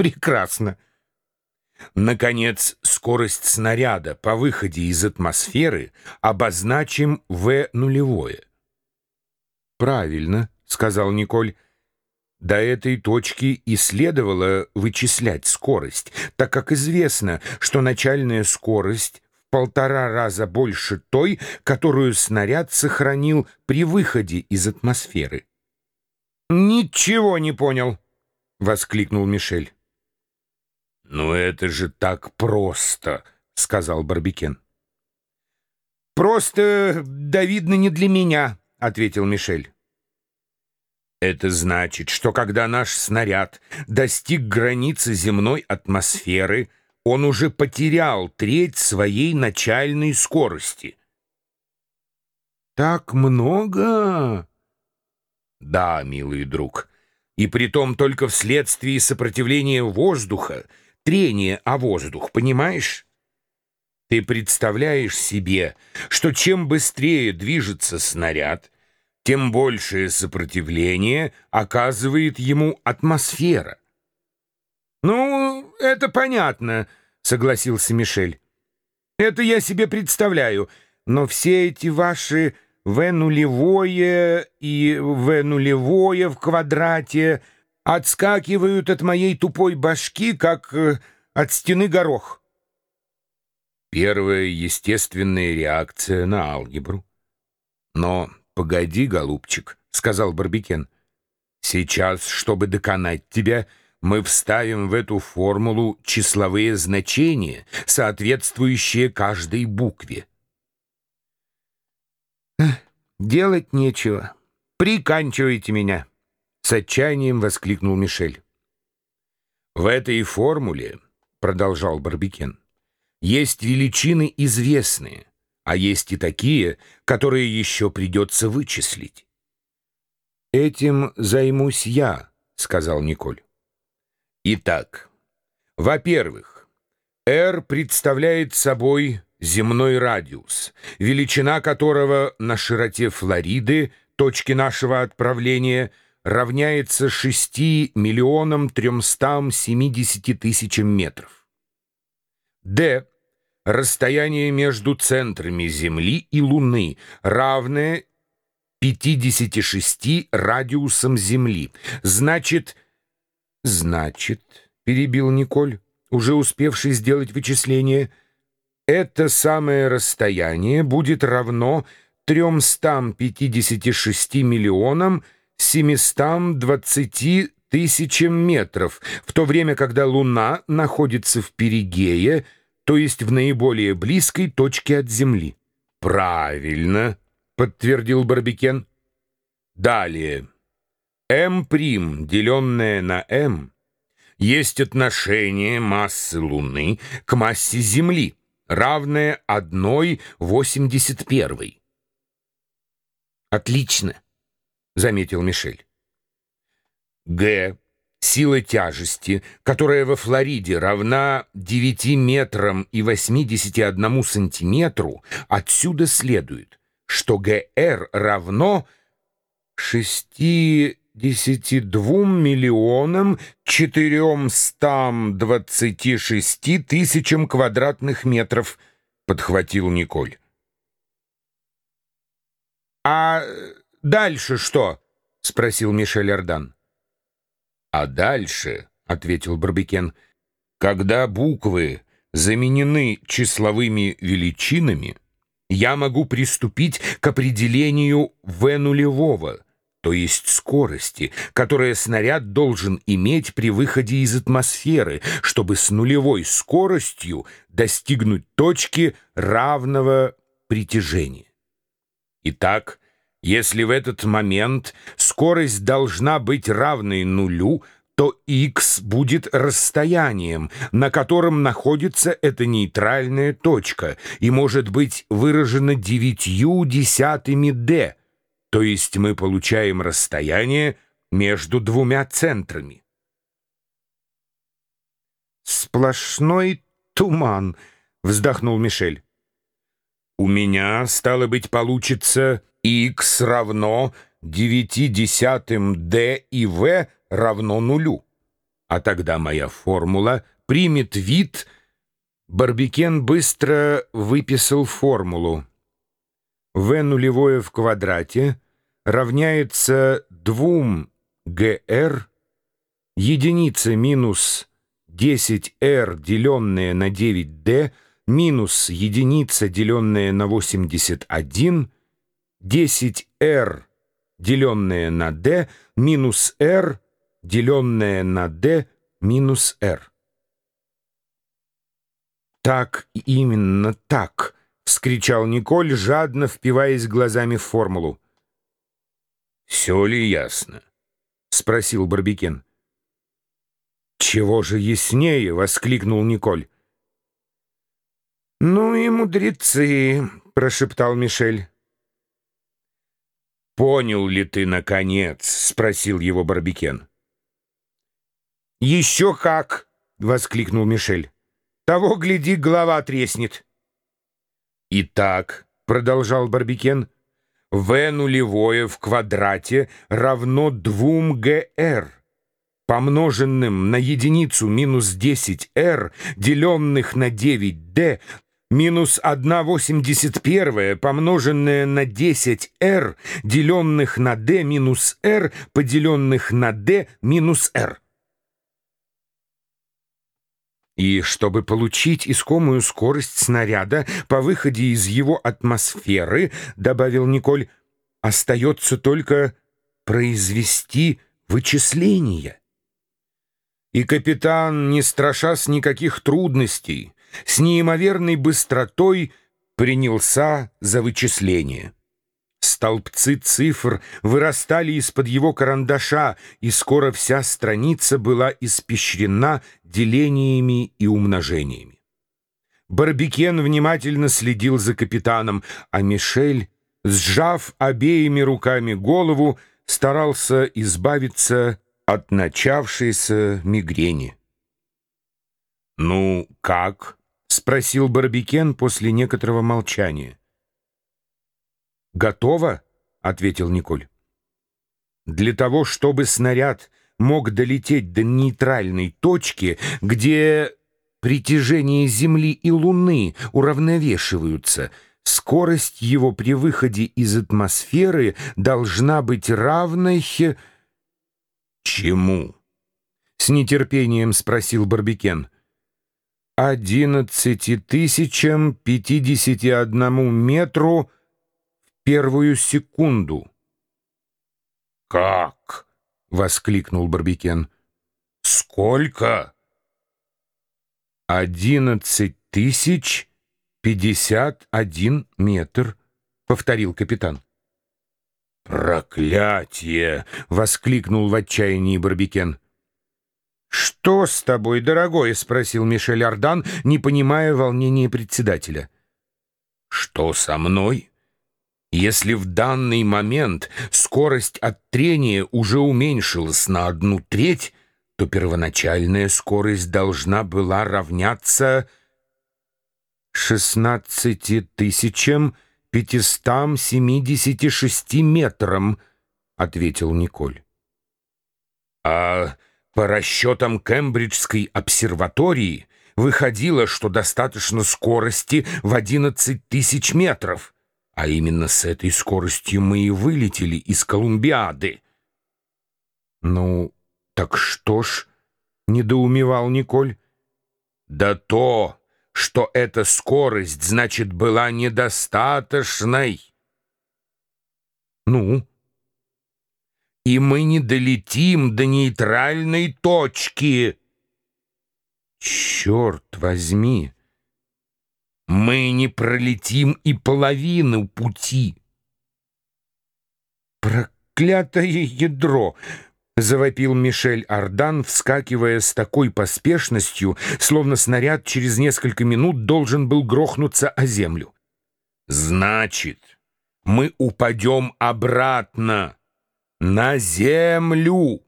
Прекрасно. Наконец, скорость снаряда по выходе из атмосферы обозначим В нулевое. «Правильно», — сказал Николь. До этой точки и следовало вычислять скорость, так как известно, что начальная скорость в полтора раза больше той, которую снаряд сохранил при выходе из атмосферы. «Ничего не понял», — воскликнул Мишель. «Ну это же так просто», — сказал Барбикен. «Просто, да видно, не для меня», — ответил Мишель. Это значит, что когда наш снаряд достиг границы земной атмосферы, он уже потерял треть своей начальной скорости. Так много? Да, милый друг. И притом только вследствие сопротивления воздуха, трения о воздух, понимаешь? Ты представляешь себе, что чем быстрее движется снаряд, тем большее сопротивление оказывает ему атмосфера. «Ну, это понятно», — согласился Мишель. «Это я себе представляю, но все эти ваши В нулевое и В нулевое в квадрате отскакивают от моей тупой башки, как э, от стены горох». Первая естественная реакция на алгебру. Но «Погоди, голубчик», — сказал Барбикен. «Сейчас, чтобы доконать тебя, мы вставим в эту формулу числовые значения, соответствующие каждой букве». «Делать нечего. Приканчивайте меня!» — с отчаянием воскликнул Мишель. «В этой формуле, — продолжал Барбикен, — есть величины известные, а есть и такие, которые еще придется вычислить. «Этим займусь я», — сказал Николь. Итак, во-первых, R представляет собой земной радиус, величина которого на широте Флориды, точки нашего отправления, равняется 6 миллионам 370 тысячам метров. D расстояние между центрами Земли и Луны, равное 56 радиусам Земли. Значит, значит, перебил Николь, уже успевший сделать вычисление, это самое расстояние будет равно 356 миллионам 720 тысячам метров, в то время, когда Луна находится в перигее – то есть в наиболее близкой точке от Земли. «Правильно», — подтвердил Барбикен. «Далее. М', деленное на М, есть отношение массы Луны к массе Земли, равное 1,81». «Отлично», — заметил Мишель. Г Сила тяжести, которая во Флориде равна 9 метрам и 81 сантиметру, отсюда следует, что ГР равно 62 миллионам 426 тысячам квадратных метров, подхватил Николь. «А дальше что?» — спросил Мишель Ардан. А дальше, — ответил Барбекен, — когда буквы заменены числовыми величинами, я могу приступить к определению В нулевого, то есть скорости, которая снаряд должен иметь при выходе из атмосферы, чтобы с нулевой скоростью достигнуть точки равного притяжения. Итак, если в этот момент скорость должна быть равной нулю, то x будет расстоянием, на котором находится эта нейтральная точка, и может быть выражена девятью десятыми d, то есть мы получаем расстояние между двумя центрами. «Сплошной туман», — вздохнул Мишель. «У меня, стало быть, получится x равно 9 десятым d и v равно нулю. А тогда моя формула примет вид... Барбикен быстро выписал формулу. В нулевое в квадрате равняется 2 ГР единица минус 10R, деленное на 9D, минус единица, деленное на 81, 10R, деленное на D, минус R, деленное на D, минус R. «Так, именно так!» — вскричал Николь, жадно впиваясь глазами в формулу. «Все ли ясно?» — спросил Барбикен. «Чего же яснее?» — воскликнул Николь. «Ну и мудрецы!» — прошептал Мишель. «Понял ли ты, наконец?» — спросил его Барбикен. «Еще как!» — воскликнул Мишель. «Того, гляди, голова треснет». «Итак», — продолжал Барбикен, — «В нулевое в квадрате равно двум ГР» помноженным на единицу минус 10r, деленных на 9d, минус 1,81 помноженное на 10r, деленных на d минус r, поделенных на d минус r. И чтобы получить искомую скорость снаряда по выходе из его атмосферы, добавил Николь, остается только произвести вычисления. И капитан, не страшась никаких трудностей, с неимоверной быстротой принялся за вычисление. Столбцы цифр вырастали из-под его карандаша, и скоро вся страница была испещрена делениями и умножениями. Барбикен внимательно следил за капитаном, а Мишель, сжав обеими руками голову, старался избавиться от начавшейся мигрени. «Ну, как?» — спросил Барбикен после некоторого молчания. «Готово?» — ответил Николь. «Для того, чтобы снаряд мог долететь до нейтральной точки, где притяжение Земли и Луны уравновешиваются, скорость его при выходе из атмосферы должна быть равной...» «Чему?» — с нетерпением спросил Барбикен. «Одиннадцати тысячам пятидесяти одному метру в первую секунду». «Как?» — воскликнул Барбикен. «Сколько?» «Одиннадцать тысяч пятьдесят один метр», — повторил капитан. «Проклятие!» — воскликнул в отчаянии Барбикен. «Что с тобой, дорогой?» — спросил Мишель Ардан, не понимая волнения председателя. «Что со мной? Если в данный момент скорость от трения уже уменьшилась на одну треть, то первоначальная скорость должна была равняться шестнадцати тысячам пятистам семидесяти шести метрам», — ответил Николь. «А по расчетам Кембриджской обсерватории выходило, что достаточно скорости в одиннадцать тысяч метров, а именно с этой скоростью мы и вылетели из Колумбиады». «Ну, так что ж?» — недоумевал Николь. «Да то!» что эта скорость, значит, была недостаточной. Ну? И мы не долетим до нейтральной точки. Черт возьми! Мы не пролетим и половину пути. Проклятое ядро! — завопил Мишель Ардан, вскакивая с такой поспешностью, словно снаряд через несколько минут должен был грохнуться о землю. «Значит, мы упадем обратно на землю!»